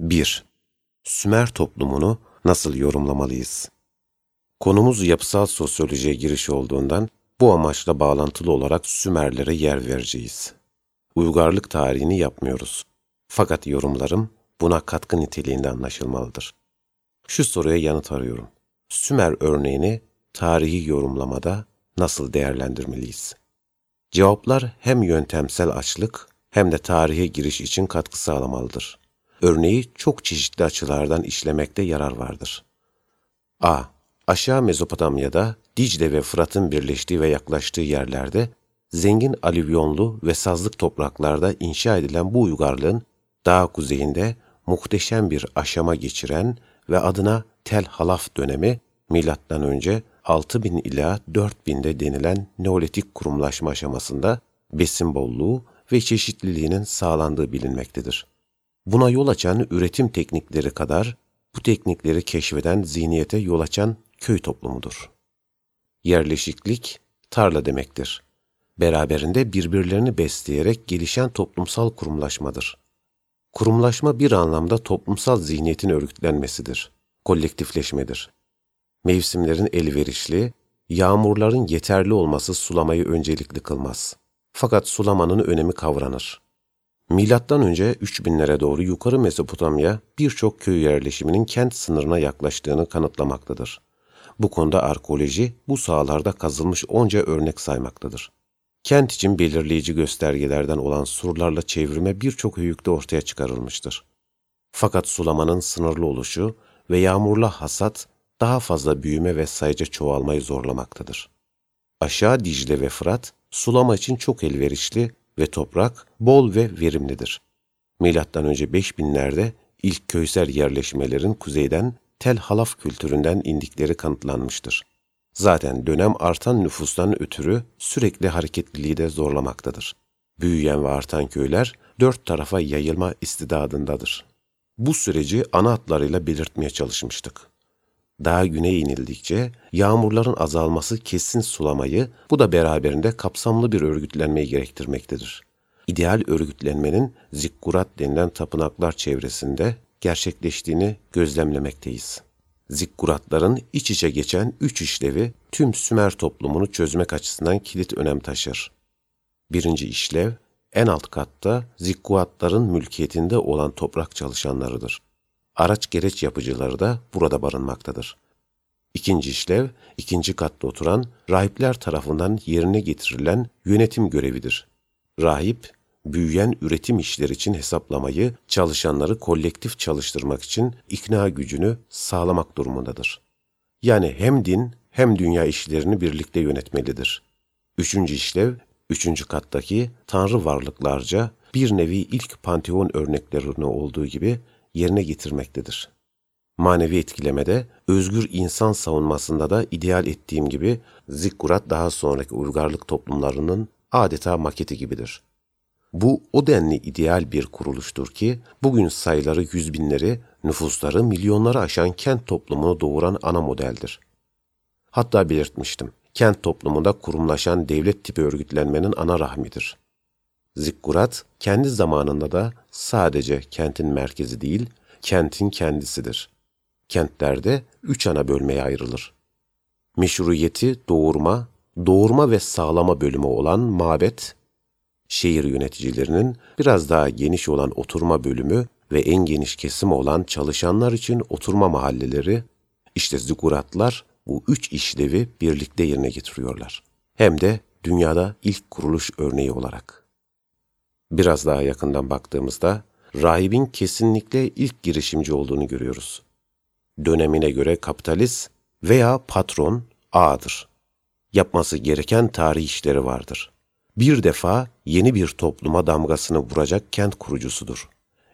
1. Sümer toplumunu nasıl yorumlamalıyız? Konumuz yapısal sosyolojiye giriş olduğundan bu amaçla bağlantılı olarak Sümerlere yer vereceğiz. Uygarlık tarihini yapmıyoruz. Fakat yorumlarım buna katkı niteliğinde anlaşılmalıdır. Şu soruya yanıt arıyorum. Sümer örneğini tarihi yorumlamada nasıl değerlendirmeliyiz? Cevaplar hem yöntemsel açlık hem de tarihe giriş için katkı sağlamalıdır. Örneği çok çeşitli açılardan işlemekte yarar vardır. A. Aşağı Mezopotamya'da Dicle ve Fırat'ın birleştiği ve yaklaştığı yerlerde zengin alüvyonlu ve sazlık topraklarda inşa edilen bu uygarlığın daha kuzeyinde muhteşem bir aşama geçiren ve adına Tel Halaf dönemi milattan önce 6000 ila 4000'de denilen Neolitik kurumlaşma aşamasında besin bolluğu ve çeşitliliğinin sağlandığı bilinmektedir. Buna yol açan üretim teknikleri kadar bu teknikleri keşfeden zihniyete yol açan köy toplumudur. Yerleşiklik, tarla demektir. Beraberinde birbirlerini besleyerek gelişen toplumsal kurumlaşmadır. Kurumlaşma bir anlamda toplumsal zihniyetin örgütlenmesidir, kolektifleşmedir. Mevsimlerin elverişli, yağmurların yeterli olması sulamayı öncelikli kılmaz. Fakat sulamanın önemi kavranır. Milattan önce 3000'lere doğru yukarı Mezopotamya birçok köy yerleşiminin kent sınırına yaklaştığını kanıtlamaktadır. Bu konuda arkeoloji bu sahalarda kazılmış onca örnek saymaktadır. Kent için belirleyici göstergelerden olan surlarla çevrime birçok höyükte ortaya çıkarılmıştır. Fakat sulamanın sınırlı oluşu ve yağmurla hasat daha fazla büyüme ve sayıca çoğalmayı zorlamaktadır. Aşağı Dicle ve Fırat sulama için çok elverişli ve toprak bol ve verimlidir. Milattan önce 5000'lerde ilk köysel yerleşmelerin kuzeyden tel halaf kültüründen indikleri kanıtlanmıştır. Zaten dönem artan nüfustan ötürü sürekli hareketliliği de zorlamaktadır. Büyüyen ve artan köyler dört tarafa yayılma istidadındadır. Bu süreci ana hatlarıyla belirtmeye çalışmıştık. Daha güneye inildikçe yağmurların azalması kesin sulamayı, bu da beraberinde kapsamlı bir örgütlenmeyi gerektirmektedir. İdeal örgütlenmenin zikkurat denilen tapınaklar çevresinde gerçekleştiğini gözlemlemekteyiz. Zikkuratların iç içe geçen üç işlevi tüm Sümer toplumunu çözmek açısından kilit önem taşır. Birinci işlev, en alt katta zikkuatların mülkiyetinde olan toprak çalışanlarıdır. Araç gereç yapıcıları da burada barınmaktadır. İkinci işlev, ikinci katta oturan rahipler tarafından yerine getirilen yönetim görevidir. Rahip, büyüyen üretim işleri için hesaplamayı, çalışanları kolektif çalıştırmak için ikna gücünü sağlamak durumundadır. Yani hem din hem dünya işlerini birlikte yönetmelidir. Üçüncü işlev, üçüncü kattaki tanrı varlıklarca bir nevi ilk panteon örneklerine olduğu gibi yerine getirmektedir. Manevi etkilemede, özgür insan savunmasında da ideal ettiğim gibi zikkurat daha sonraki uygarlık toplumlarının adeta maketi gibidir. Bu o denli ideal bir kuruluştur ki bugün sayıları yüz binleri, nüfusları milyonları aşan kent toplumunu doğuran ana modeldir. Hatta belirtmiştim, kent toplumunda kurumlaşan devlet tipi örgütlenmenin ana rahmidir. Zikkurat, kendi zamanında da sadece kentin merkezi değil, kentin kendisidir. Kentlerde üç ana bölmeye ayrılır. Meşruiyeti doğurma, doğurma ve sağlama bölümü olan mabet, şehir yöneticilerinin biraz daha geniş olan oturma bölümü ve en geniş kesim olan çalışanlar için oturma mahalleleri, işte zikuratlar bu üç işlevi birlikte yerine getiriyorlar. Hem de dünyada ilk kuruluş örneği olarak. Biraz daha yakından baktığımızda, rahibin kesinlikle ilk girişimci olduğunu görüyoruz. Dönemine göre kapitalist veya patron A'dır. Yapması gereken tarih işleri vardır bir defa yeni bir topluma damgasını vuracak kent kurucusudur.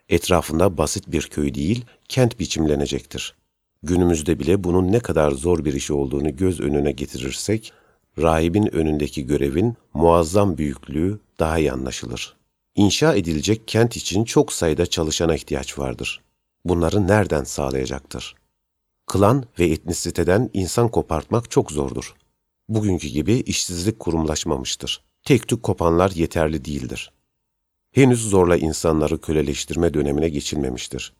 Etrafında basit bir köy değil, kent biçimlenecektir. Günümüzde bile bunun ne kadar zor bir iş olduğunu göz önüne getirirsek, rahibin önündeki görevin muazzam büyüklüğü daha iyi anlaşılır. İnşa edilecek kent için çok sayıda çalışana ihtiyaç vardır. Bunları nereden sağlayacaktır? Klan ve etnisiteden insan kopartmak çok zordur. Bugünkü gibi işsizlik kurumlaşmamıştır tek tük kopanlar yeterli değildir. Henüz zorla insanları köleleştirme dönemine geçilmemiştir.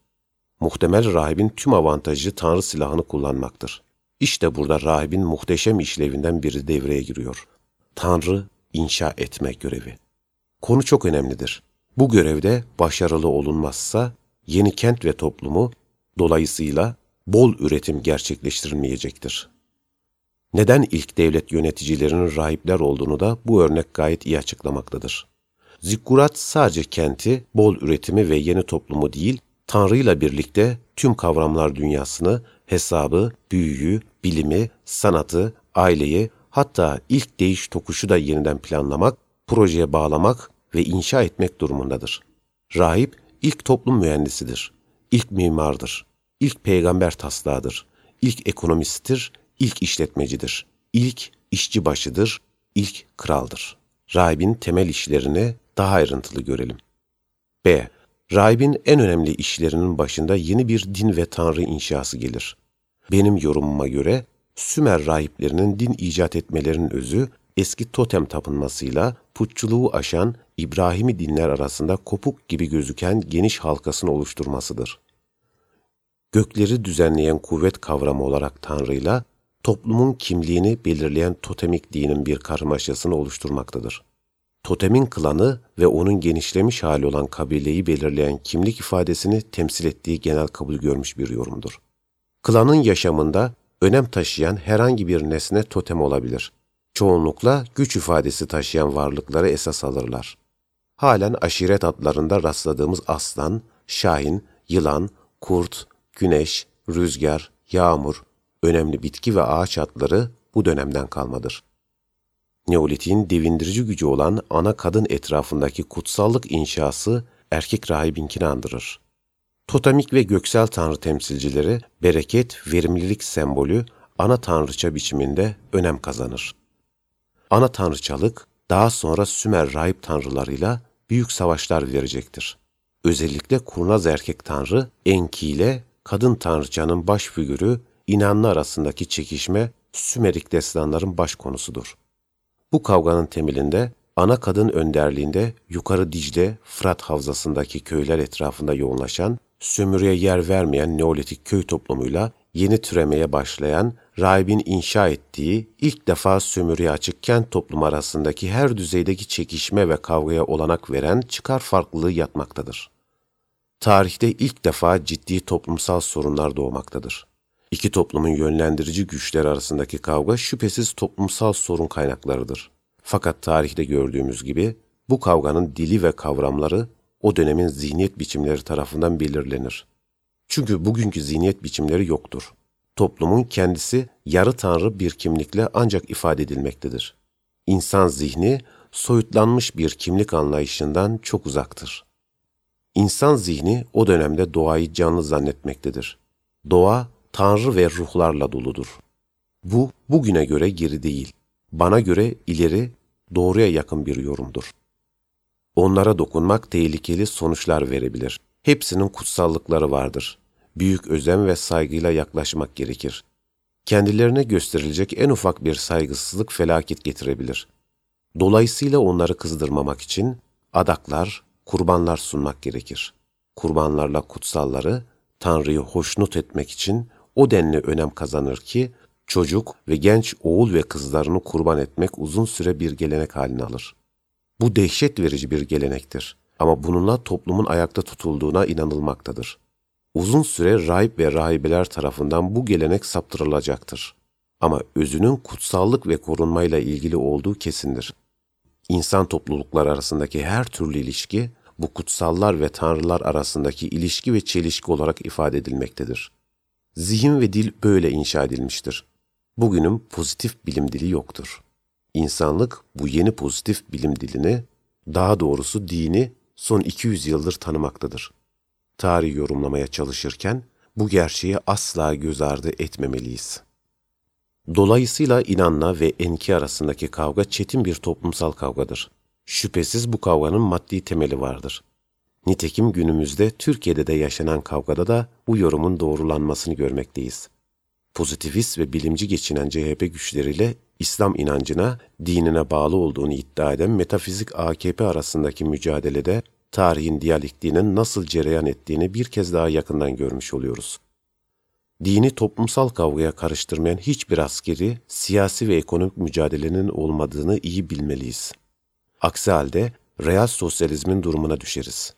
Muhtemel rahibin tüm avantajı Tanrı silahını kullanmaktır. İşte burada rahibin muhteşem işlevinden biri devreye giriyor. Tanrı inşa etme görevi. Konu çok önemlidir. Bu görevde başarılı olunmazsa yeni kent ve toplumu dolayısıyla bol üretim gerçekleştirilmeyecektir. Neden ilk devlet yöneticilerinin rahipler olduğunu da bu örnek gayet iyi açıklamaktadır. Zikkurat sadece kenti, bol üretimi ve yeni toplumu değil, Tanrı ile birlikte tüm kavramlar dünyasını, hesabı, büyüyü, bilimi, sanatı, aileyi, hatta ilk değiş tokuşu da yeniden planlamak, projeye bağlamak ve inşa etmek durumundadır. Rahip ilk toplum mühendisidir, ilk mimardır, ilk peygamber taslağıdır, ilk ekonomisttir, ilk işletmecidir, ilk işçi başıdır, ilk kraldır. Rahibin temel işlerini daha ayrıntılı görelim. B. Rahibin en önemli işlerinin başında yeni bir din ve tanrı inşası gelir. Benim yorumuma göre Sümer rahiplerinin din icat etmelerinin özü eski totem tapınmasıyla putçuluğu aşan İbrahimi dinler arasında kopuk gibi gözüken geniş halkasını oluşturmasıdır. Gökleri düzenleyen kuvvet kavramı olarak Tanrı'yla toplumun kimliğini belirleyen totemik dinin bir karmaşasını oluşturmaktadır. Totemin klanı ve onun genişlemiş hali olan kabileyi belirleyen kimlik ifadesini temsil ettiği genel kabul görmüş bir yorumdur. Klanın yaşamında önem taşıyan herhangi bir nesne totem olabilir. Çoğunlukla güç ifadesi taşıyan varlıkları esas alırlar. Halen aşiret adlarında rastladığımız aslan, şahin, yılan, kurt, güneş, rüzgar, yağmur, önemli bitki ve ağaç adları bu dönemden kalmadır. Neolitin devindirici gücü olan ana kadın etrafındaki kutsallık inşası erkek rahibinkini andırır. Totemik ve göksel tanrı temsilcileri bereket, verimlilik sembolü ana tanrıça biçiminde önem kazanır. Ana tanrıçalık daha sonra Sümer rahip tanrılarıyla büyük savaşlar verecektir. Özellikle kurnaz erkek tanrı Enki ile kadın tanrıçanın baş figürü inanlı arasındaki çekişme Sümerik destanların baş konusudur. Bu kavganın temelinde ana kadın önderliğinde yukarı Dicle, Fırat havzasındaki köyler etrafında yoğunlaşan, sömürüye yer vermeyen Neolitik köy toplumuyla yeni türemeye başlayan, rahibin inşa ettiği ilk defa sömürüye açık kent toplumu arasındaki her düzeydeki çekişme ve kavgaya olanak veren çıkar farklılığı yatmaktadır. Tarihte ilk defa ciddi toplumsal sorunlar doğmaktadır. İki toplumun yönlendirici güçler arasındaki kavga şüphesiz toplumsal sorun kaynaklarıdır. Fakat tarihte gördüğümüz gibi bu kavganın dili ve kavramları o dönemin zihniyet biçimleri tarafından belirlenir. Çünkü bugünkü zihniyet biçimleri yoktur. Toplumun kendisi yarı tanrı bir kimlikle ancak ifade edilmektedir. İnsan zihni soyutlanmış bir kimlik anlayışından çok uzaktır. İnsan zihni o dönemde doğayı canlı zannetmektedir. Doğa tanrı ve ruhlarla doludur. Bu, bugüne göre geri değil, bana göre ileri, doğruya yakın bir yorumdur. Onlara dokunmak tehlikeli sonuçlar verebilir. Hepsinin kutsallıkları vardır. Büyük özen ve saygıyla yaklaşmak gerekir. Kendilerine gösterilecek en ufak bir saygısızlık felaket getirebilir. Dolayısıyla onları kızdırmamak için adaklar, kurbanlar sunmak gerekir. Kurbanlarla kutsalları, Tanrı'yı hoşnut etmek için o denli önem kazanır ki, çocuk ve genç oğul ve kızlarını kurban etmek uzun süre bir gelenek haline alır. Bu dehşet verici bir gelenektir ama bununla toplumun ayakta tutulduğuna inanılmaktadır. Uzun süre rahip ve rahibeler tarafından bu gelenek saptırılacaktır. Ama özünün kutsallık ve korunmayla ilgili olduğu kesindir. İnsan topluluklar arasındaki her türlü ilişki, bu kutsallar ve tanrılar arasındaki ilişki ve çelişki olarak ifade edilmektedir. Zihin ve dil böyle inşa edilmiştir. Bugünün pozitif bilim dili yoktur. İnsanlık bu yeni pozitif bilim dilini, daha doğrusu dini son 200 yıldır tanımaktadır. Tarih yorumlamaya çalışırken bu gerçeği asla göz ardı etmemeliyiz. Dolayısıyla inanla ve enki arasındaki kavga çetin bir toplumsal kavgadır. Şüphesiz bu kavganın maddi temeli vardır. Nitekim günümüzde Türkiye'de de yaşanan kavgada da bu yorumun doğrulanmasını görmekteyiz. Pozitivist ve bilimci geçinen CHP güçleriyle İslam inancına, dinine bağlı olduğunu iddia eden metafizik AKP arasındaki mücadelede tarihin diyalektiğinin nasıl cereyan ettiğini bir kez daha yakından görmüş oluyoruz. Dini toplumsal kavgaya karıştırmayan hiçbir askeri, siyasi ve ekonomik mücadelenin olmadığını iyi bilmeliyiz. Aksi halde real sosyalizmin durumuna düşeriz.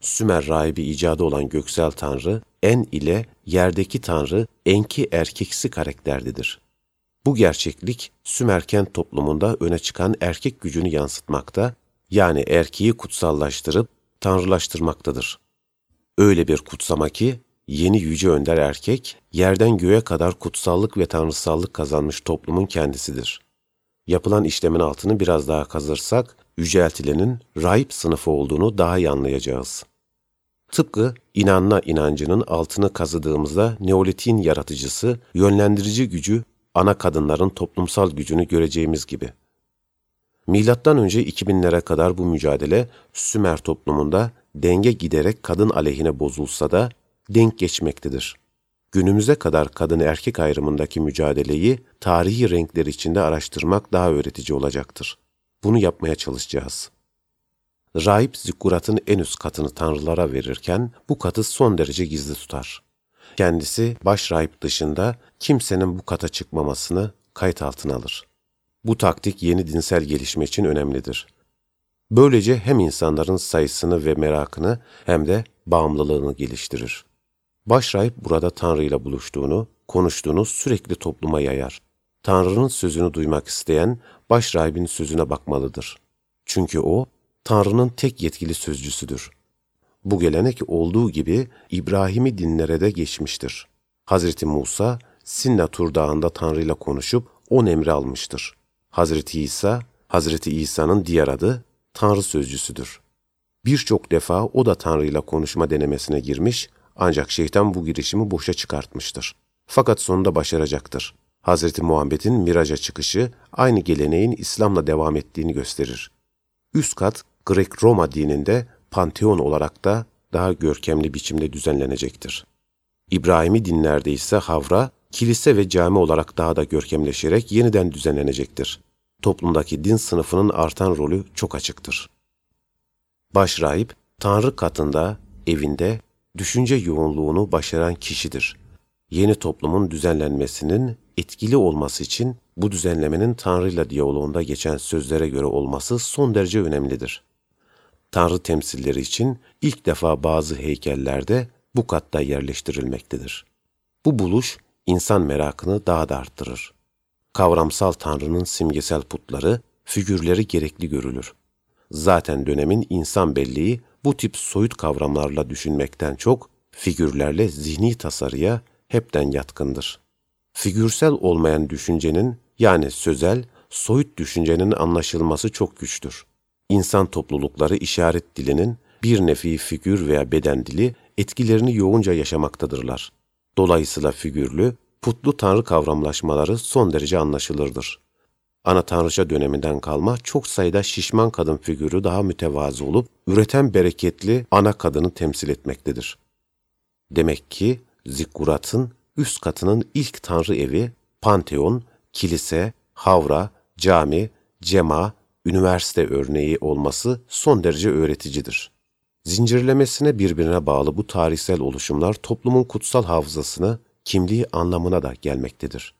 Sümer rahibi icadı olan göksel tanrı, en ile yerdeki tanrı enki erkeksi karakterdedir. Bu gerçeklik Sümer kent toplumunda öne çıkan erkek gücünü yansıtmakta, yani erkeği kutsallaştırıp tanrılaştırmaktadır. Öyle bir kutsama ki, yeni yüce önder erkek, yerden göğe kadar kutsallık ve tanrısallık kazanmış toplumun kendisidir. Yapılan işlemin altını biraz daha kazırsak, yüceltilenin rahip sınıfı olduğunu daha iyi anlayacağız. Tıpkı inanma inancının altını kazıdığımızda Neolitin yaratıcısı, yönlendirici gücü, ana kadınların toplumsal gücünü göreceğimiz gibi. Milattan önce 2000'lere kadar bu mücadele Sümer toplumunda denge giderek kadın aleyhine bozulsa da denk geçmektedir. Günümüze kadar kadın erkek ayrımındaki mücadeleyi tarihi renkler içinde araştırmak daha öğretici olacaktır. Bunu yapmaya çalışacağız. Rahip zikkuratın en üst katını tanrılara verirken bu katı son derece gizli tutar. Kendisi baş rahip dışında kimsenin bu kata çıkmamasını kayıt altına alır. Bu taktik yeni dinsel gelişme için önemlidir. Böylece hem insanların sayısını ve merakını hem de bağımlılığını geliştirir. Başrahip burada Tanrı ile buluştuğunu, konuştuğunu sürekli topluma yayar. Tanrı'nın sözünü duymak isteyen başrahibin sözüne bakmalıdır. Çünkü o, Tanrı'nın tek yetkili sözcüsüdür. Bu gelenek olduğu gibi İbrahim'i dinlere de geçmiştir. Hazreti Musa, Sinna Tur Dağı'nda Tanrı ile konuşup on emri almıştır. Hazreti İsa, Hazreti İsa'nın diğer adı Tanrı sözcüsüdür. Birçok defa o da Tanrı ile konuşma denemesine girmiş ancak şeytan bu girişimi boşa çıkartmıştır. Fakat sonunda başaracaktır. Hazreti Muhammed'in miraca çıkışı aynı geleneğin İslam'la devam ettiğini gösterir. Üst kat Grek-Roma dininde Panteon olarak da daha görkemli biçimde düzenlenecektir. İbrahimi dinlerde ise havra, kilise ve cami olarak daha da görkemleşerek yeniden düzenlenecektir. Toplumdaki din sınıfının artan rolü çok açıktır. Başrahip, Tanrı katında, evinde, düşünce yoğunluğunu başaran kişidir. Yeni toplumun düzenlenmesinin etkili olması için bu düzenlemenin Tanrı'yla diyaloğunda geçen sözlere göre olması son derece önemlidir. Tanrı temsilleri için ilk defa bazı heykellerde bu katta yerleştirilmektedir. Bu buluş insan merakını daha da arttırır. Kavramsal Tanrı'nın simgesel putları, figürleri gerekli görülür. Zaten dönemin insan belleği bu tip soyut kavramlarla düşünmekten çok figürlerle zihni tasarıya hepten yatkındır. Figürsel olmayan düşüncenin yani sözel, soyut düşüncenin anlaşılması çok güçtür. İnsan toplulukları işaret dilinin bir nefi figür veya beden dili etkilerini yoğunca yaşamaktadırlar. Dolayısıyla figürlü, putlu tanrı kavramlaşmaları son derece anlaşılırdır. Ana tanrıça döneminden kalma çok sayıda şişman kadın figürü daha mütevazı olup üreten bereketli ana kadını temsil etmektedir. Demek ki zikkuratın üst katının ilk tanrı evi, panteon, kilise, havra, cami, cema, üniversite örneği olması son derece öğreticidir. Zincirlemesine birbirine bağlı bu tarihsel oluşumlar toplumun kutsal hafızasını, kimliği anlamına da gelmektedir.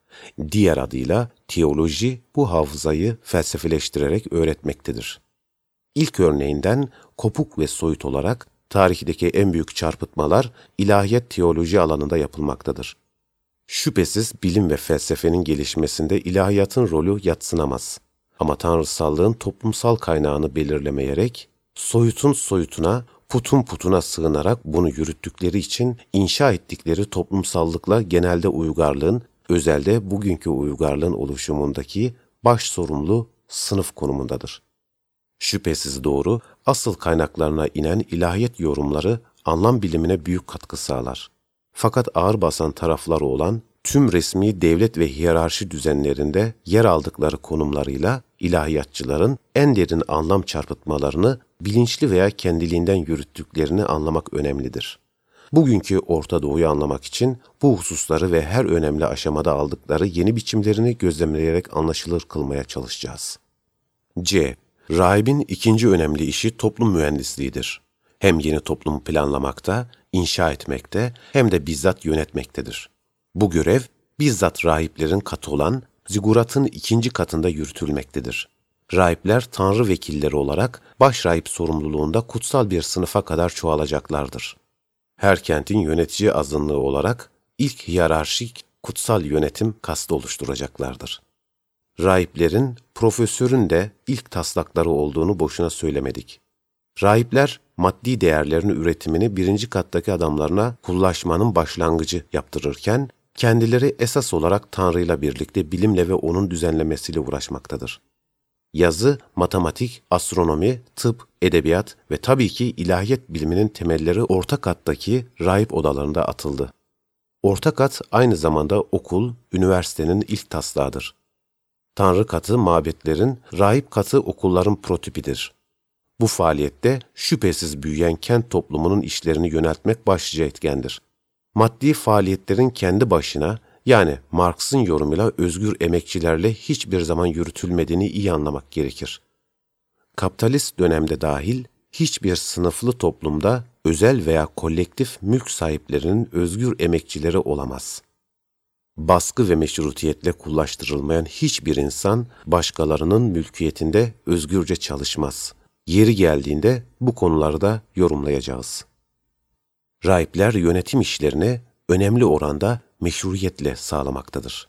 Diğer adıyla teoloji bu hafızayı felsefeleştirerek öğretmektedir. İlk örneğinden kopuk ve soyut olarak tarihteki en büyük çarpıtmalar ilahiyat teoloji alanında yapılmaktadır. Şüphesiz bilim ve felsefenin gelişmesinde ilahiyatın rolü yatsınamaz. Ama tanrısallığın toplumsal kaynağını belirlemeyerek, soyutun soyutuna, putun putuna sığınarak bunu yürüttükleri için inşa ettikleri toplumsallıkla genelde uygarlığın, özelde bugünkü uygarlığın oluşumundaki baş sorumlu sınıf konumundadır. Şüphesiz doğru, asıl kaynaklarına inen ilahiyet yorumları anlam bilimine büyük katkı sağlar. Fakat ağır basan tarafları olan tüm resmi devlet ve hiyerarşi düzenlerinde yer aldıkları konumlarıyla ilahiyatçıların en derin anlam çarpıtmalarını bilinçli veya kendiliğinden yürüttüklerini anlamak önemlidir. Bugünkü Orta Doğu'yu anlamak için bu hususları ve her önemli aşamada aldıkları yeni biçimlerini gözlemleyerek anlaşılır kılmaya çalışacağız. C. Rahibin ikinci önemli işi toplum mühendisliğidir. Hem yeni toplumu planlamakta, inşa etmekte hem de bizzat yönetmektedir. Bu görev bizzat rahiplerin katı olan ziguratın ikinci katında yürütülmektedir. Rahipler tanrı vekilleri olarak baş rahip sorumluluğunda kutsal bir sınıfa kadar çoğalacaklardır. Her kentin yönetici azınlığı olarak ilk hiyerarşik kutsal yönetim kastı oluşturacaklardır. Rahiplerin, profesörün de ilk taslakları olduğunu boşuna söylemedik. Rahipler, maddi değerlerin üretimini birinci kattaki adamlarına kullaşmanın başlangıcı yaptırırken, kendileri esas olarak Tanrı'yla birlikte bilimle ve onun düzenlemesiyle uğraşmaktadır. Yazı, matematik, astronomi, tıp, edebiyat ve tabii ki ilahiyat biliminin temelleri orta kattaki rahip odalarında atıldı. Orta kat aynı zamanda okul, üniversitenin ilk taslağıdır. Tanrı katı mabetlerin, rahip katı okulların prototipidir. Bu faaliyette şüphesiz büyüyen kent toplumunun işlerini yöneltmek başlıca etkendir. Maddi faaliyetlerin kendi başına, yani Marx'ın yorumuyla özgür emekçilerle hiçbir zaman yürütülmediğini iyi anlamak gerekir. Kapitalist dönemde dahil hiçbir sınıflı toplumda özel veya kolektif mülk sahiplerinin özgür emekçileri olamaz. Baskı ve meşrutiyetle kullaştırılmayan hiçbir insan başkalarının mülkiyetinde özgürce çalışmaz. Yeri geldiğinde bu konuları da yorumlayacağız. Rahipler yönetim işlerini önemli oranda meşruiyetle sağlamaktadır.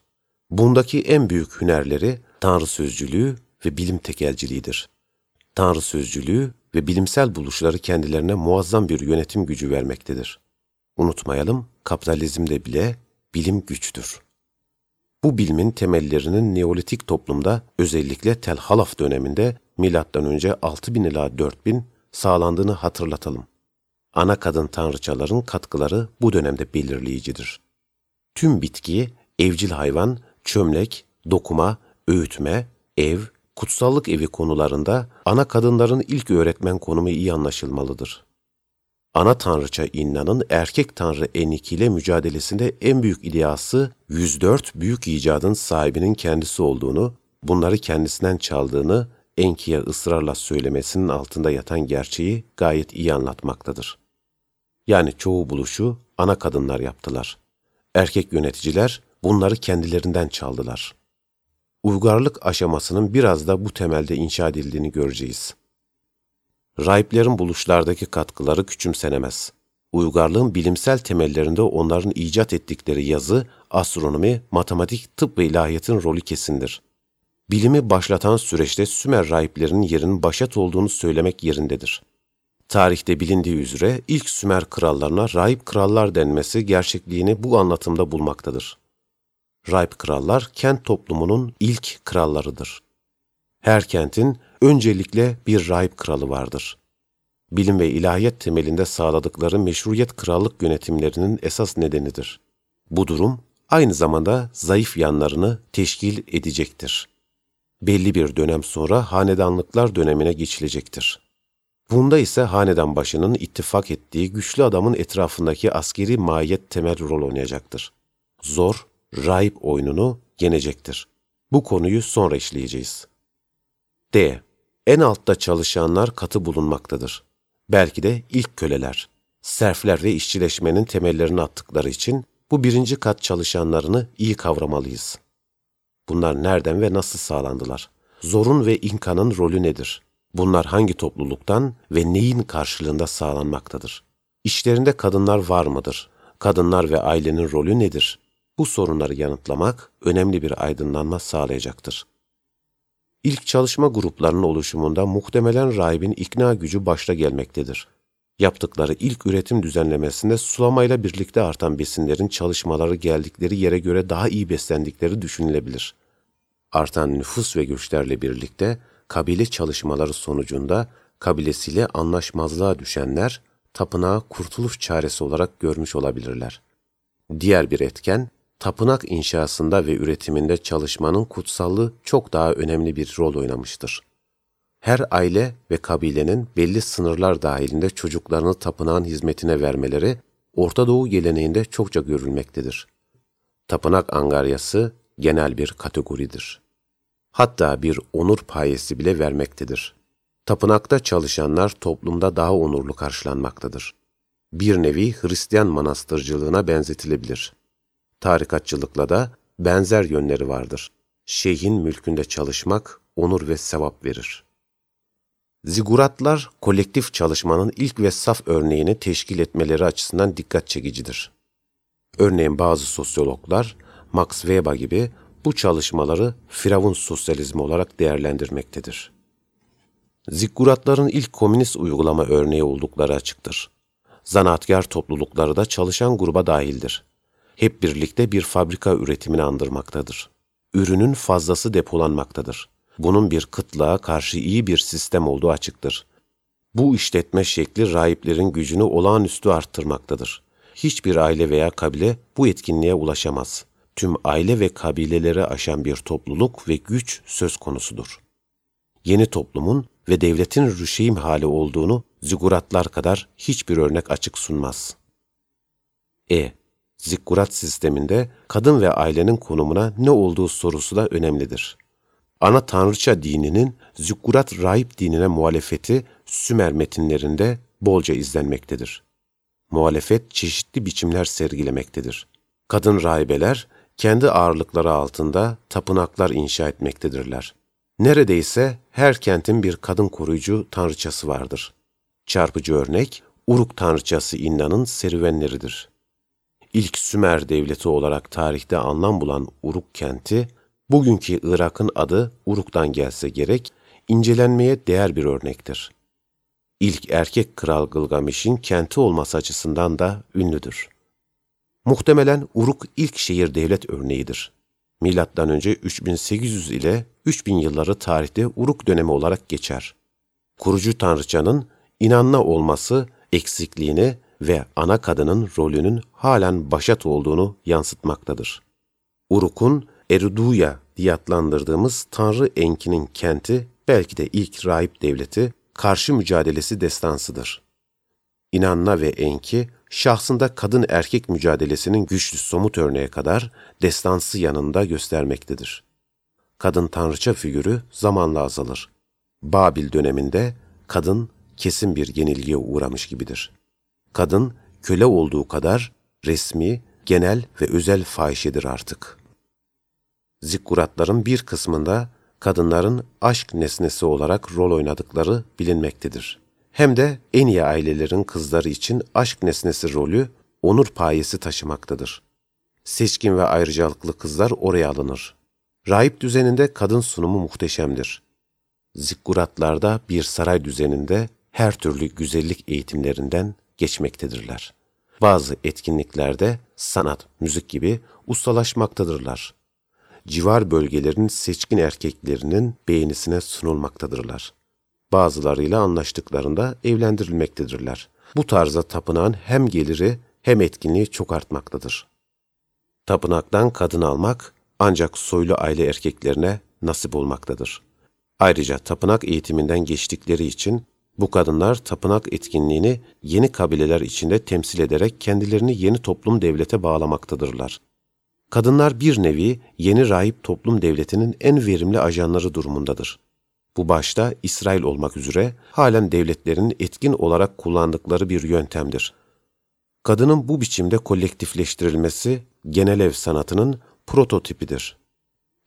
Bundaki en büyük hünerleri Tanrı sözcülüğü ve bilim tekelciliğidir. Tanrı sözcülüğü ve bilimsel buluşları kendilerine muazzam bir yönetim gücü vermektedir. Unutmayalım, kapitalizmde bile bilim güçtür. Bu bilimin temellerinin Neolitik toplumda özellikle Tel Halaf döneminde M.Ö. 6000 ila 4000 sağlandığını hatırlatalım. Ana kadın tanrıçaların katkıları bu dönemde belirleyicidir. Tüm bitki, evcil hayvan, çömlek, dokuma, öğütme, ev, kutsallık evi konularında ana kadınların ilk öğretmen konumu iyi anlaşılmalıdır. Ana tanrıça İnna'nın erkek tanrı Eniki ile mücadelesinde en büyük ideası 104 büyük icadın sahibinin kendisi olduğunu, bunları kendisinden çaldığını Enki'ye ısrarla söylemesinin altında yatan gerçeği gayet iyi anlatmaktadır. Yani çoğu buluşu ana kadınlar yaptılar. Erkek yöneticiler bunları kendilerinden çaldılar. Uygarlık aşamasının biraz da bu temelde inşa edildiğini göreceğiz. Rahiplerin buluşlardaki katkıları küçümsenemez. Uygarlığın bilimsel temellerinde onların icat ettikleri yazı, astronomi, matematik, tıp ve ilahiyatın rolü kesindir. Bilimi başlatan süreçte Sümer rahiplerinin yerinin başat olduğunu söylemek yerindedir. Tarihte bilindiği üzere ilk Sümer krallarına rahip krallar denmesi gerçekliğini bu anlatımda bulmaktadır. Rahip krallar kent toplumunun ilk krallarıdır. Her kentin öncelikle bir rahip kralı vardır. Bilim ve ilahiyat temelinde sağladıkları meşruiyet krallık yönetimlerinin esas nedenidir. Bu durum aynı zamanda zayıf yanlarını teşkil edecektir. Belli bir dönem sonra hanedanlıklar dönemine geçilecektir. Bunda ise hanedan başının ittifak ettiği güçlü adamın etrafındaki askeri mahiyet temel rol oynayacaktır. Zor, rahip oyununu yenecektir. Bu konuyu sonra işleyeceğiz. D. En altta çalışanlar katı bulunmaktadır. Belki de ilk köleler. Serfler ve işçileşmenin temellerini attıkları için bu birinci kat çalışanlarını iyi kavramalıyız. Bunlar nereden ve nasıl sağlandılar? Zorun ve inkanın rolü nedir? Bunlar hangi topluluktan ve neyin karşılığında sağlanmaktadır? İşlerinde kadınlar var mıdır? Kadınlar ve ailenin rolü nedir? Bu sorunları yanıtlamak önemli bir aydınlanma sağlayacaktır. İlk çalışma gruplarının oluşumunda muhtemelen rahibin ikna gücü başta gelmektedir. Yaptıkları ilk üretim düzenlemesinde sulamayla birlikte artan besinlerin çalışmaları geldikleri yere göre daha iyi beslendikleri düşünülebilir. Artan nüfus ve güçlerle birlikte kabile çalışmaları sonucunda kabilesiyle anlaşmazlığa düşenler, tapınağı kurtuluş çaresi olarak görmüş olabilirler. Diğer bir etken, tapınak inşasında ve üretiminde çalışmanın kutsallığı çok daha önemli bir rol oynamıştır. Her aile ve kabilenin belli sınırlar dahilinde çocuklarını tapınağın hizmetine vermeleri, Orta Doğu geleneğinde çokça görülmektedir. Tapınak angaryası genel bir kategoridir. Hatta bir onur payesi bile vermektedir. Tapınakta çalışanlar toplumda daha onurlu karşılanmaktadır. Bir nevi Hristiyan manastırcılığına benzetilebilir. Tarikatçılıkla da benzer yönleri vardır. Şeyhin mülkünde çalışmak onur ve sevap verir. Ziguratlar, kolektif çalışmanın ilk ve saf örneğini teşkil etmeleri açısından dikkat çekicidir. Örneğin bazı sosyologlar, Max Weber gibi bu çalışmaları Firavun sosyalizmi olarak değerlendirmektedir. Zikkuratların ilk komünist uygulama örneği oldukları açıktır. Zanaatkar toplulukları da çalışan gruba dahildir. Hep birlikte bir fabrika üretimini andırmaktadır. Ürünün fazlası depolanmaktadır. Bunun bir kıtlığa karşı iyi bir sistem olduğu açıktır. Bu işletme şekli rahiplerin gücünü olağanüstü arttırmaktadır. Hiçbir aile veya kabile bu etkinliğe ulaşamaz. Tüm aile ve kabileleri aşan bir topluluk ve güç söz konusudur. Yeni toplumun ve devletin rüşeğim hali olduğunu ziguratlar kadar hiçbir örnek açık sunmaz. E. Zikkurat sisteminde kadın ve ailenin konumuna ne olduğu sorusu da önemlidir. Ana tanrıça dininin zikkurat rahip dinine muhalefeti Sümer metinlerinde bolca izlenmektedir. Muhalefet çeşitli biçimler sergilemektedir. Kadın rahibeler kendi ağırlıkları altında tapınaklar inşa etmektedirler. Neredeyse her kentin bir kadın koruyucu tanrıçası vardır. Çarpıcı örnek, Uruk tanrıçası İnna'nın serüvenleridir. İlk Sümer devleti olarak tarihte anlam bulan Uruk kenti, bugünkü Irak'ın adı Uruk'tan gelse gerek, incelenmeye değer bir örnektir. İlk erkek kral Gılgamiş'in kenti olması açısından da ünlüdür. Muhtemelen Uruk ilk şehir devlet örneğidir. Milattan önce 3800 ile 3000 yılları tarihte Uruk dönemi olarak geçer. Kurucu tanrıçanın inanla olması eksikliğini ve ana kadının rolünün halen başat olduğunu yansıtmaktadır. Uruk'un Eruduya diye adlandırdığımız Tanrı Enki'nin kenti belki de ilk rahip devleti karşı mücadelesi destansıdır. İnanna ve Enki şahsında kadın erkek mücadelesinin güçlü somut örneğe kadar destansı yanında göstermektedir. Kadın tanrıça figürü zamanla azalır. Babil döneminde kadın kesin bir yenilgiye uğramış gibidir. Kadın köle olduğu kadar resmi, genel ve özel fahişedir artık. Zikkuratların bir kısmında kadınların aşk nesnesi olarak rol oynadıkları bilinmektedir hem de en iyi ailelerin kızları için aşk nesnesi rolü onur payesi taşımaktadır. Seçkin ve ayrıcalıklı kızlar oraya alınır. Rahip düzeninde kadın sunumu muhteşemdir. Zikkuratlarda bir saray düzeninde her türlü güzellik eğitimlerinden geçmektedirler. Bazı etkinliklerde sanat, müzik gibi ustalaşmaktadırlar. Civar bölgelerin seçkin erkeklerinin beğenisine sunulmaktadırlar bazılarıyla anlaştıklarında evlendirilmektedirler. Bu tarza tapınağın hem geliri hem etkinliği çok artmaktadır. Tapınaktan kadın almak ancak soylu aile erkeklerine nasip olmaktadır. Ayrıca tapınak eğitiminden geçtikleri için bu kadınlar tapınak etkinliğini yeni kabileler içinde temsil ederek kendilerini yeni toplum devlete bağlamaktadırlar. Kadınlar bir nevi yeni rahip toplum devletinin en verimli ajanları durumundadır. Bu başta İsrail olmak üzere halen devletlerin etkin olarak kullandıkları bir yöntemdir. Kadının bu biçimde kolektifleştirilmesi genel ev sanatının prototipidir.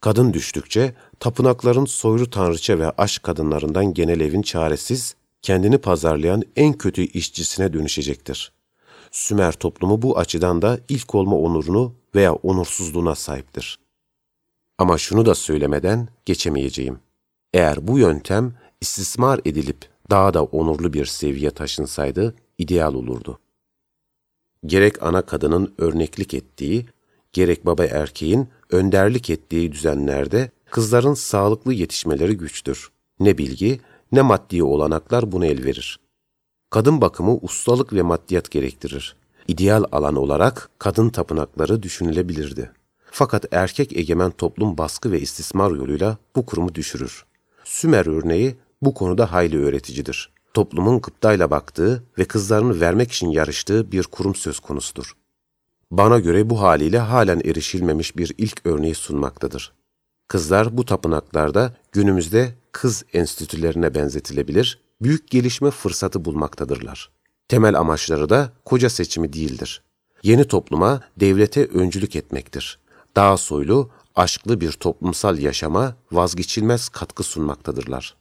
Kadın düştükçe tapınakların soylu tanrıça ve aşk kadınlarından genel evin çaresiz, kendini pazarlayan en kötü işçisine dönüşecektir. Sümer toplumu bu açıdan da ilk olma onurunu veya onursuzluğuna sahiptir. Ama şunu da söylemeden geçemeyeceğim. Eğer bu yöntem istismar edilip daha da onurlu bir seviye taşınsaydı ideal olurdu. Gerek ana kadının örneklik ettiği, gerek baba erkeğin önderlik ettiği düzenlerde kızların sağlıklı yetişmeleri güçtür. Ne bilgi ne maddi olanaklar bunu el verir. Kadın bakımı ustalık ve maddiyat gerektirir. İdeal alan olarak kadın tapınakları düşünülebilirdi. Fakat erkek egemen toplum baskı ve istismar yoluyla bu kurumu düşürür. Sümer örneği bu konuda hayli öğreticidir. Toplumun gıptayla baktığı ve kızlarını vermek için yarıştığı bir kurum söz konusudur. Bana göre bu haliyle halen erişilmemiş bir ilk örneği sunmaktadır. Kızlar bu tapınaklarda günümüzde kız enstitülerine benzetilebilir, büyük gelişme fırsatı bulmaktadırlar. Temel amaçları da koca seçimi değildir. Yeni topluma devlete öncülük etmektir. Daha soylu, aşklı bir toplumsal yaşama vazgeçilmez katkı sunmaktadırlar.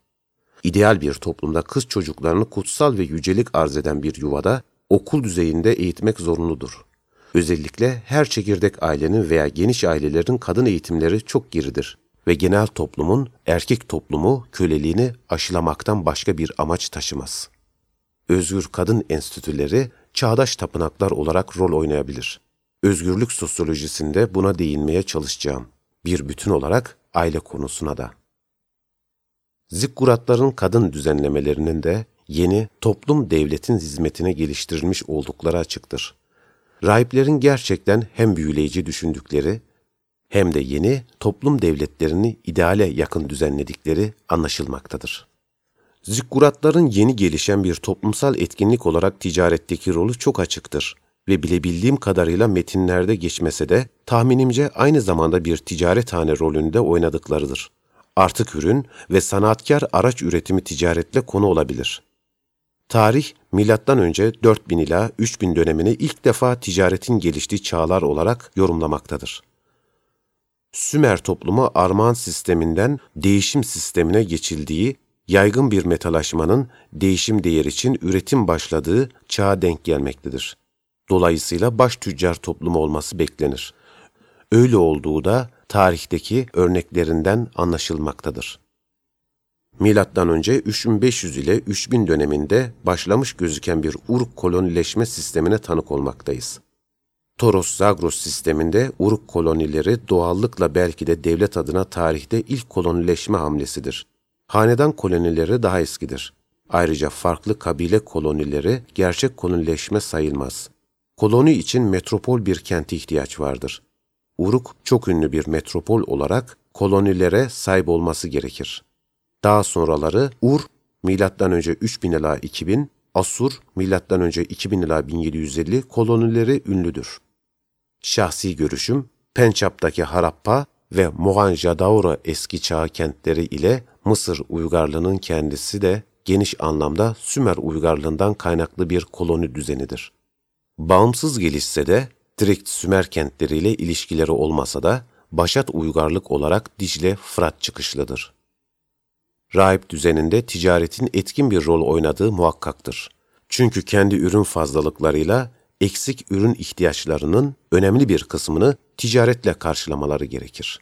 İdeal bir toplumda kız çocuklarını kutsal ve yücelik arz eden bir yuvada okul düzeyinde eğitmek zorunludur. Özellikle her çekirdek ailenin veya geniş ailelerin kadın eğitimleri çok geridir ve genel toplumun erkek toplumu köleliğini aşılamaktan başka bir amaç taşımaz. Özgür kadın enstitüleri çağdaş tapınaklar olarak rol oynayabilir. Özgürlük sosyolojisinde buna değinmeye çalışacağım. Bir bütün olarak aile konusuna da. Zikkuratların kadın düzenlemelerinin de yeni toplum devletin hizmetine geliştirilmiş oldukları açıktır. Rahiplerin gerçekten hem büyüleyici düşündükleri hem de yeni toplum devletlerini ideale yakın düzenledikleri anlaşılmaktadır. Zikkuratların yeni gelişen bir toplumsal etkinlik olarak ticaretteki rolü çok açıktır ve bilebildiğim kadarıyla metinlerde geçmese de tahminimce aynı zamanda bir ticarethane rolünde oynadıklarıdır. Artık ürün ve sanatkar araç üretimi ticaretle konu olabilir. Tarih, milattan önce 4000 ila 3000 dönemini ilk defa ticaretin geliştiği çağlar olarak yorumlamaktadır. Sümer toplumu armağan sisteminden değişim sistemine geçildiği, yaygın bir metalaşmanın değişim değer için üretim başladığı çağa denk gelmektedir. Dolayısıyla baş tüccar toplumu olması beklenir. Öyle olduğu da tarihteki örneklerinden anlaşılmaktadır. Milattan önce 3500 ile 3000 döneminde başlamış gözüken bir Uruk kolonileşme sistemine tanık olmaktayız. Toros-Zagros sisteminde Uruk kolonileri doğallıkla belki de devlet adına tarihte ilk kolonileşme hamlesidir. Hanedan kolonileri daha eskidir. Ayrıca farklı kabile kolonileri gerçek kolonileşme sayılmaz. Koloni için metropol bir kente ihtiyaç vardır. Uruk çok ünlü bir metropol olarak kolonilere sahip olması gerekir. Daha sonraları Ur M.Ö. 3000 ila 2000, Asur M.Ö. 2000 ila 1750 kolonileri ünlüdür. Şahsi görüşüm Pençap'taki Harappa ve Mohenjo-Daro eski çağ kentleri ile Mısır uygarlığının kendisi de geniş anlamda Sümer uygarlığından kaynaklı bir koloni düzenidir. Bağımsız gelişse de direkt Sümer kentleriyle ilişkileri olmasa da başat uygarlık olarak Dicle Fırat çıkışlıdır. Rahip düzeninde ticaretin etkin bir rol oynadığı muhakkaktır. Çünkü kendi ürün fazlalıklarıyla eksik ürün ihtiyaçlarının önemli bir kısmını ticaretle karşılamaları gerekir.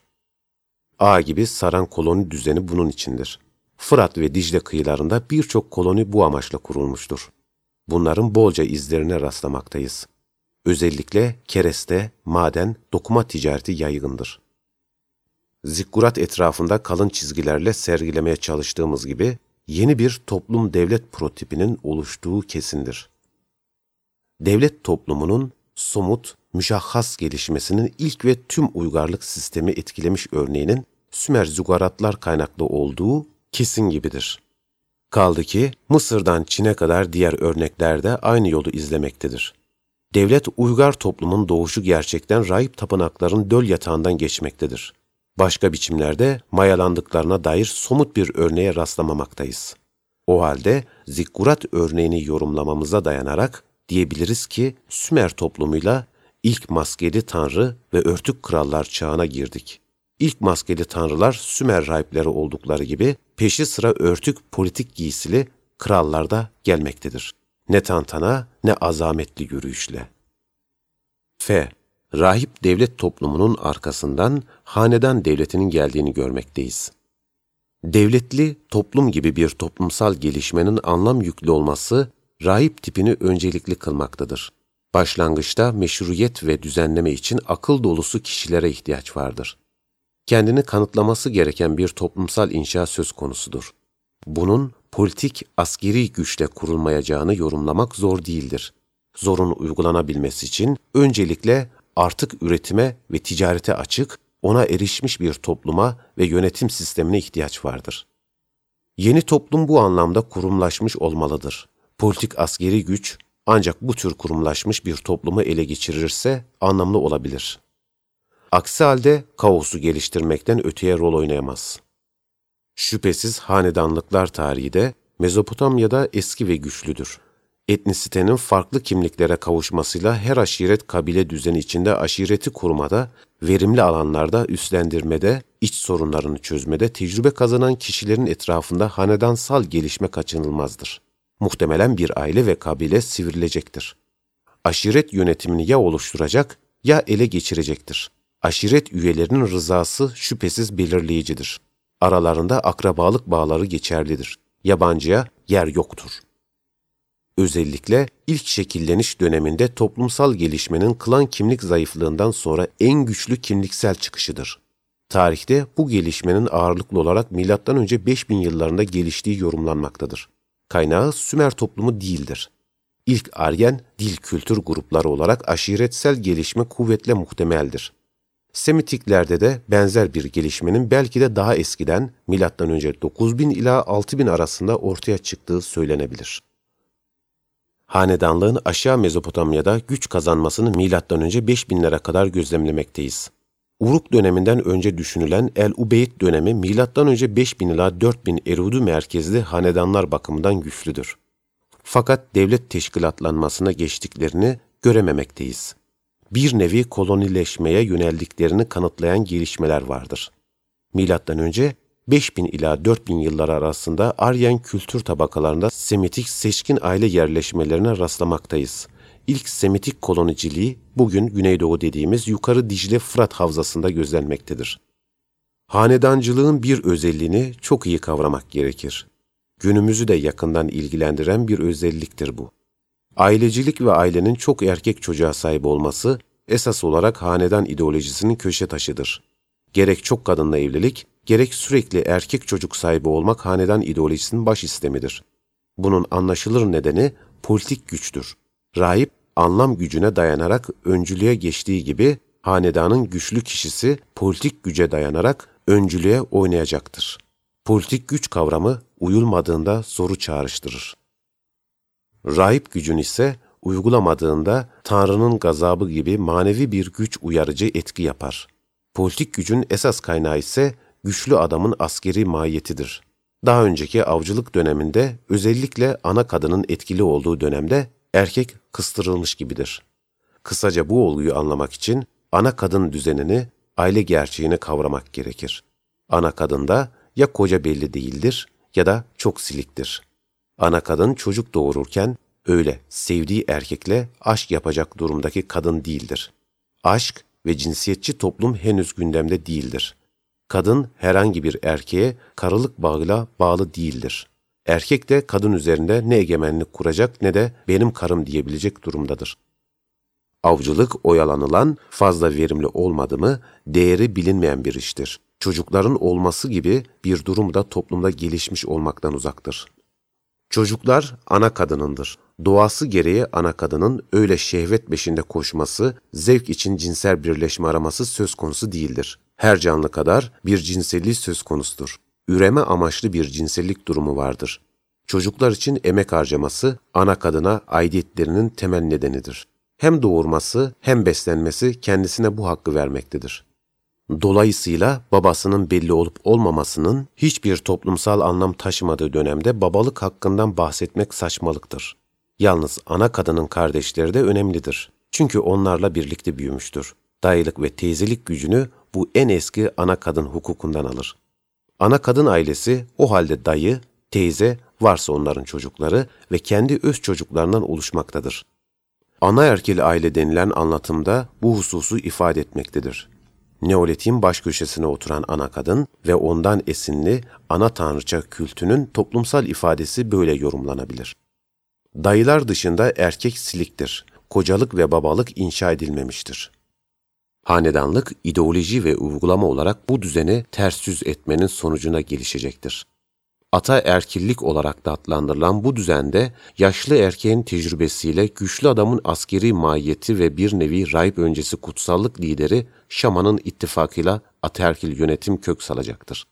A gibi saran koloni düzeni bunun içindir. Fırat ve Dicle kıyılarında birçok koloni bu amaçla kurulmuştur. Bunların bolca izlerine rastlamaktayız. Özellikle kereste, maden, dokuma ticareti yaygındır. Zikkurat etrafında kalın çizgilerle sergilemeye çalıştığımız gibi yeni bir toplum devlet prototipinin oluştuğu kesindir. Devlet toplumunun somut, müşahhas gelişmesinin ilk ve tüm uygarlık sistemi etkilemiş örneğinin Sümer zugaratlar kaynaklı olduğu kesin gibidir. Kaldı ki Mısır'dan Çin'e kadar diğer örneklerde aynı yolu izlemektedir. Devlet uygar toplumun doğuşu gerçekten rahip tapınakların döl yatağından geçmektedir. Başka biçimlerde mayalandıklarına dair somut bir örneğe rastlamamaktayız. O halde zikkurat örneğini yorumlamamıza dayanarak diyebiliriz ki Sümer toplumuyla ilk maskeli tanrı ve örtük krallar çağına girdik. İlk maskeli tanrılar Sümer rahipleri oldukları gibi peşi sıra örtük politik giysili krallar da gelmektedir. Ne tantana ne azametli yürüyüşle. F. Rahip devlet toplumunun arkasından hanedan devletinin geldiğini görmekteyiz. Devletli toplum gibi bir toplumsal gelişmenin anlam yüklü olması rahip tipini öncelikli kılmaktadır. Başlangıçta meşruiyet ve düzenleme için akıl dolusu kişilere ihtiyaç vardır. Kendini kanıtlaması gereken bir toplumsal inşa söz konusudur. Bunun politik, askeri güçle kurulmayacağını yorumlamak zor değildir. Zorun uygulanabilmesi için öncelikle artık üretime ve ticarete açık, ona erişmiş bir topluma ve yönetim sistemine ihtiyaç vardır. Yeni toplum bu anlamda kurumlaşmış olmalıdır. Politik askeri güç ancak bu tür kurumlaşmış bir toplumu ele geçirirse anlamlı olabilir. Aksi halde kaosu geliştirmekten öteye rol oynayamaz. Şüphesiz hanedanlıklar tarihi de Mezopotamya'da eski ve güçlüdür. Etnisitenin farklı kimliklere kavuşmasıyla her aşiret kabile düzeni içinde aşireti kurmada, verimli alanlarda üstlendirmede, iç sorunlarını çözmede tecrübe kazanan kişilerin etrafında hanedansal gelişme kaçınılmazdır. Muhtemelen bir aile ve kabile sivrilecektir. Aşiret yönetimini ya oluşturacak ya ele geçirecektir. Aşiret üyelerinin rızası şüphesiz belirleyicidir. Aralarında akrabalık bağları geçerlidir. Yabancıya yer yoktur. Özellikle ilk şekilleniş döneminde toplumsal gelişmenin klan kimlik zayıflığından sonra en güçlü kimliksel çıkışıdır. Tarihte bu gelişmenin ağırlıklı olarak M.Ö. 5000 yıllarında geliştiği yorumlanmaktadır. Kaynağı Sümer toplumu değildir. İlk Aryen dil kültür grupları olarak aşiretsel gelişme kuvvetle muhtemeldir. Semitiklerde de benzer bir gelişmenin belki de daha eskiden M.Ö. 9000 ila 6000 arasında ortaya çıktığı söylenebilir. Hanedanlığın aşağı Mezopotamya'da güç kazanmasını M.Ö. 5000'lere kadar gözlemlemekteyiz. Uruk döneminden önce düşünülen El-Ubeyd dönemi M.Ö. 5000 ila 4000 Erudu merkezli hanedanlar bakımından güçlüdür. Fakat devlet teşkilatlanmasına geçtiklerini görememekteyiz bir nevi kolonileşmeye yöneldiklerini kanıtlayan gelişmeler vardır. Milattan önce 5000 ila 4000 yıllar arasında Aryan kültür tabakalarında Semitik seçkin aile yerleşmelerine rastlamaktayız. İlk Semitik koloniciliği bugün Güneydoğu dediğimiz Yukarı Dicle Fırat Havzası'nda gözlenmektedir. Hanedancılığın bir özelliğini çok iyi kavramak gerekir. Günümüzü de yakından ilgilendiren bir özelliktir bu. Ailecilik ve ailenin çok erkek çocuğa sahip olması esas olarak hanedan ideolojisinin köşe taşıdır. Gerek çok kadınla evlilik, gerek sürekli erkek çocuk sahibi olmak hanedan ideolojisinin baş istemidir. Bunun anlaşılır nedeni politik güçtür. Rahip, anlam gücüne dayanarak öncülüğe geçtiği gibi hanedanın güçlü kişisi politik güce dayanarak öncülüğe oynayacaktır. Politik güç kavramı uyulmadığında soru çağrıştırır. Rahip gücün ise uygulamadığında Tanrı'nın gazabı gibi manevi bir güç uyarıcı etki yapar. Politik gücün esas kaynağı ise güçlü adamın askeri mahiyetidir. Daha önceki avcılık döneminde özellikle ana kadının etkili olduğu dönemde erkek kıstırılmış gibidir. Kısaca bu olguyu anlamak için ana kadın düzenini, aile gerçeğini kavramak gerekir. Ana kadında ya koca belli değildir ya da çok siliktir. Ana kadın çocuk doğururken öyle sevdiği erkekle aşk yapacak durumdaki kadın değildir. Aşk ve cinsiyetçi toplum henüz gündemde değildir. Kadın herhangi bir erkeğe karılık bağıyla bağlı değildir. Erkek de kadın üzerinde ne egemenlik kuracak ne de benim karım diyebilecek durumdadır. Avcılık oyalanılan, fazla verimli olmadı mı değeri bilinmeyen bir iştir. Çocukların olması gibi bir durum da toplumda gelişmiş olmaktan uzaktır. Çocuklar ana kadınındır. Doğası gereği ana kadının öyle şehvet peşinde koşması, zevk için cinsel birleşme araması söz konusu değildir. Her canlı kadar bir cinselliği söz konusudur. Üreme amaçlı bir cinsellik durumu vardır. Çocuklar için emek harcaması ana kadına aidiyetlerinin temel nedenidir. Hem doğurması hem beslenmesi kendisine bu hakkı vermektedir. Dolayısıyla babasının belli olup olmamasının hiçbir toplumsal anlam taşımadığı dönemde babalık hakkından bahsetmek saçmalıktır. Yalnız ana kadının kardeşleri de önemlidir. Çünkü onlarla birlikte büyümüştür. Dayılık ve teyzelik gücünü bu en eski ana kadın hukukundan alır. Ana kadın ailesi o halde dayı, teyze, varsa onların çocukları ve kendi öz çocuklarından oluşmaktadır. Ana erkil aile denilen anlatımda bu hususu ifade etmektedir. Neolitin baş köşesine oturan ana kadın ve ondan esinli ana tanrıça kültünün toplumsal ifadesi böyle yorumlanabilir. Dayılar dışında erkek siliktir. Kocalık ve babalık inşa edilmemiştir. Hanedanlık, ideoloji ve uygulama olarak bu düzeni ters yüz etmenin sonucuna gelişecektir. Ata erkillik olarak da adlandırılan bu düzende yaşlı erkeğin tecrübesiyle güçlü adamın askeri mahiyeti ve bir nevi rahip öncesi kutsallık lideri Şaman'ın ittifakıyla ataerkil yönetim kök salacaktır.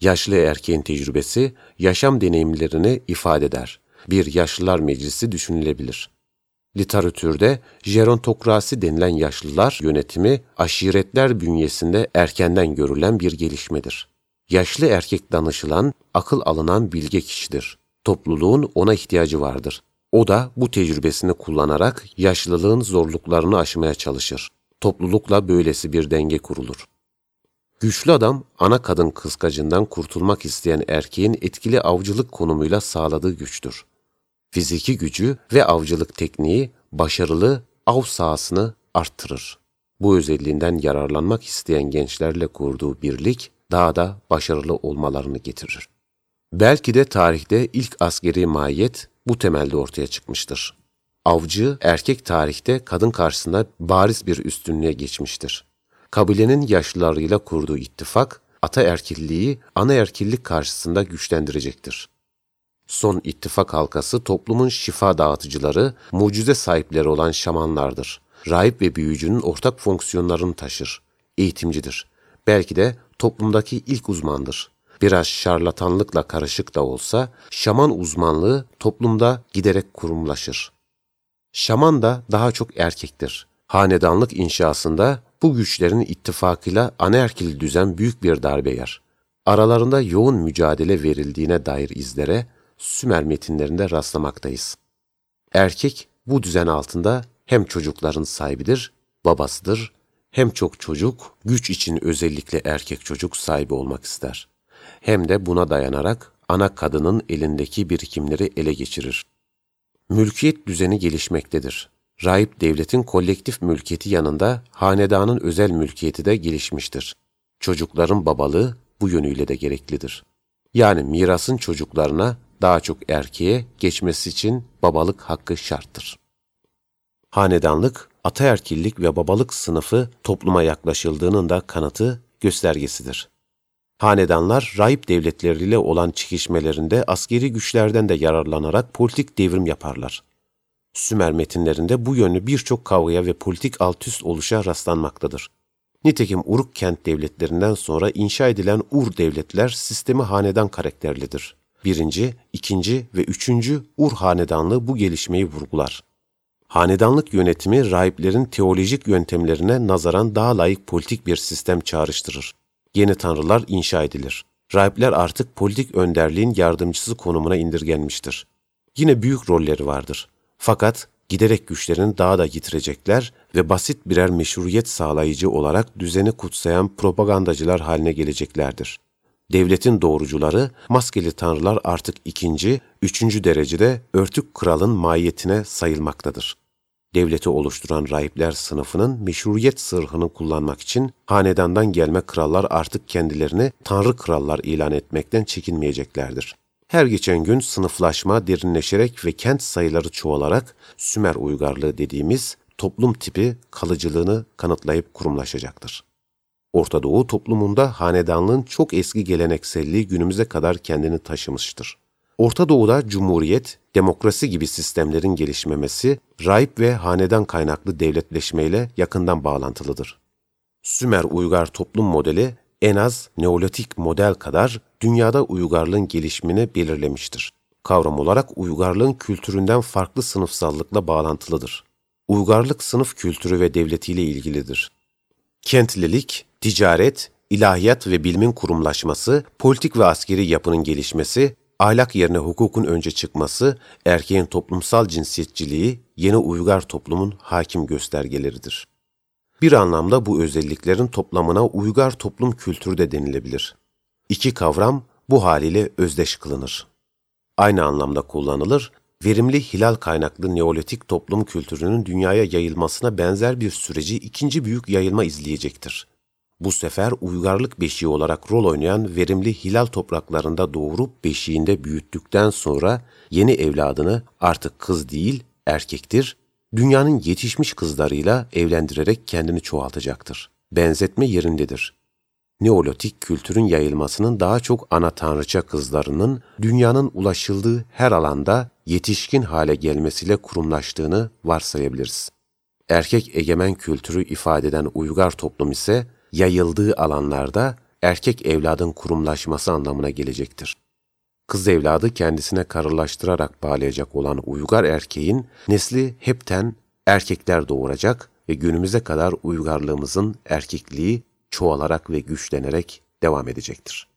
Yaşlı erkeğin tecrübesi yaşam deneyimlerini ifade eder. Bir yaşlılar meclisi düşünülebilir. Literatürde jerontokrasi denilen yaşlılar yönetimi aşiretler bünyesinde erkenden görülen bir gelişmedir. Yaşlı erkek danışılan, akıl alınan bilge kişidir. Topluluğun ona ihtiyacı vardır. O da bu tecrübesini kullanarak yaşlılığın zorluklarını aşmaya çalışır. Toplulukla böylesi bir denge kurulur. Güçlü adam, ana kadın kıskacından kurtulmak isteyen erkeğin etkili avcılık konumuyla sağladığı güçtür. Fiziki gücü ve avcılık tekniği başarılı av sahasını arttırır. Bu özelliğinden yararlanmak isteyen gençlerle kurduğu birlik daha da başarılı olmalarını getirir. Belki de tarihte ilk askeri mahiyet bu temelde ortaya çıkmıştır. Avcı erkek tarihte kadın karşısında bariz bir üstünlüğe geçmiştir. Kabilenin yaşlılarıyla kurduğu ittifak, ataerkilliği anaerkillik karşısında güçlendirecektir. Son ittifak halkası toplumun şifa dağıtıcıları, mucize sahipleri olan şamanlardır. Rahip ve büyücünün ortak fonksiyonlarını taşır. Eğitimcidir. Belki de toplumdaki ilk uzmandır. Biraz şarlatanlıkla karışık da olsa, şaman uzmanlığı toplumda giderek kurumlaşır. Şaman da daha çok erkektir. Hanedanlık inşasında bu güçlerin ittifakıyla anaerkil düzen büyük bir darbe yer. Aralarında yoğun mücadele verildiğine dair izlere Sümer metinlerinde rastlamaktayız. Erkek bu düzen altında hem çocukların sahibidir, babasıdır, hem çok çocuk, güç için özellikle erkek çocuk sahibi olmak ister. Hem de buna dayanarak ana kadının elindeki birikimleri ele geçirir. Mülkiyet düzeni gelişmektedir. Rahip devletin kolektif mülkiyeti yanında hanedanın özel mülkiyeti de gelişmiştir. Çocukların babalığı bu yönüyle de gereklidir. Yani mirasın çocuklarına daha çok erkeğe geçmesi için babalık hakkı şarttır. Hanedanlık, ataerkillik ve babalık sınıfı topluma yaklaşıldığının da kanıtı, göstergesidir. Hanedanlar, rahip devletleriyle olan çekişmelerinde askeri güçlerden de yararlanarak politik devrim yaparlar. Sümer metinlerinde bu yönlü birçok kavgaya ve politik altüst oluşa rastlanmaktadır. Nitekim Uruk kent devletlerinden sonra inşa edilen Ur devletler sistemi hanedan karakterlidir. Birinci, ikinci ve üçüncü Ur hanedanlığı bu gelişmeyi vurgular. Hanedanlık yönetimi rahiplerin teolojik yöntemlerine nazaran daha layık politik bir sistem çağrıştırır. Yeni tanrılar inşa edilir. Rahipler artık politik önderliğin yardımcısı konumuna indirgenmiştir. Yine büyük rolleri vardır. Fakat giderek güçlerini daha da yitirecekler ve basit birer meşruiyet sağlayıcı olarak düzeni kutsayan propagandacılar haline geleceklerdir. Devletin doğrucuları, maskeli tanrılar artık ikinci, üçüncü derecede örtük kralın mahiyetine sayılmaktadır. Devleti oluşturan rahipler sınıfının meşruiyet sırrını kullanmak için hanedandan gelme krallar artık kendilerini tanrı krallar ilan etmekten çekinmeyeceklerdir. Her geçen gün sınıflaşma derinleşerek ve kent sayıları çoğalarak Sümer uygarlığı dediğimiz toplum tipi kalıcılığını kanıtlayıp kurumlaşacaktır. Orta Doğu toplumunda hanedanlığın çok eski gelenekselliği günümüze kadar kendini taşımıştır. Orta Doğu'da cumhuriyet, demokrasi gibi sistemlerin gelişmemesi, rahip ve hanedan kaynaklı devletleşmeyle yakından bağlantılıdır. Sümer uygar toplum modeli en az Neolitik model kadar dünyada uygarlığın gelişimini belirlemiştir. Kavram olarak uygarlığın kültüründen farklı sınıfsallıkla bağlantılıdır. Uygarlık sınıf kültürü ve devletiyle ilgilidir. Kentlilik, ticaret, ilahiyat ve bilimin kurumlaşması, politik ve askeri yapının gelişmesi, ahlak yerine hukukun önce çıkması, erkeğin toplumsal cinsiyetçiliği yeni uygar toplumun hakim göstergeleridir. Bir anlamda bu özelliklerin toplamına uygar toplum kültürü de denilebilir. İki kavram bu haliyle özdeş kılınır. Aynı anlamda kullanılır, verimli hilal kaynaklı neolitik toplum kültürünün dünyaya yayılmasına benzer bir süreci ikinci büyük yayılma izleyecektir. Bu sefer uygarlık beşiği olarak rol oynayan verimli hilal topraklarında doğurup beşiğinde büyüttükten sonra yeni evladını artık kız değil erkektir, dünyanın yetişmiş kızlarıyla evlendirerek kendini çoğaltacaktır. Benzetme yerindedir. Neolitik kültürün yayılmasının daha çok ana tanrıça kızlarının dünyanın ulaşıldığı her alanda yetişkin hale gelmesiyle kurumlaştığını varsayabiliriz. Erkek egemen kültürü ifade eden uygar toplum ise yayıldığı alanlarda erkek evladın kurumlaşması anlamına gelecektir. Kız evladı kendisine karılaştırarak bağlayacak olan uygar erkeğin nesli hepten erkekler doğuracak ve günümüze kadar uygarlığımızın erkekliği çoğalarak ve güçlenerek devam edecektir.